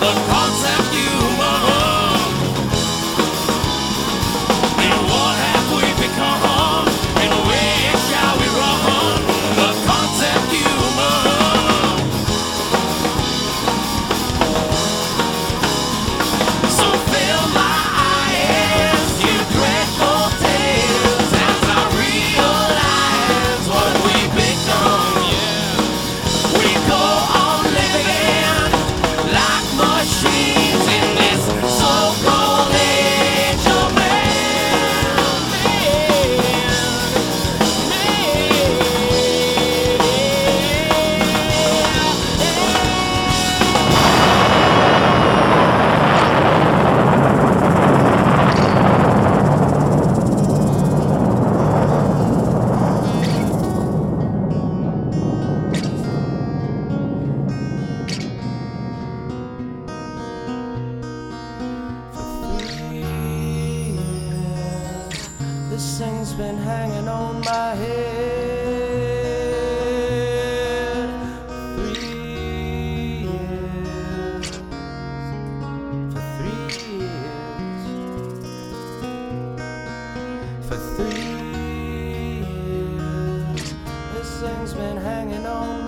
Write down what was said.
the concept This thing's been hanging on my head for three years. For three years. For three years. This thing's been hanging on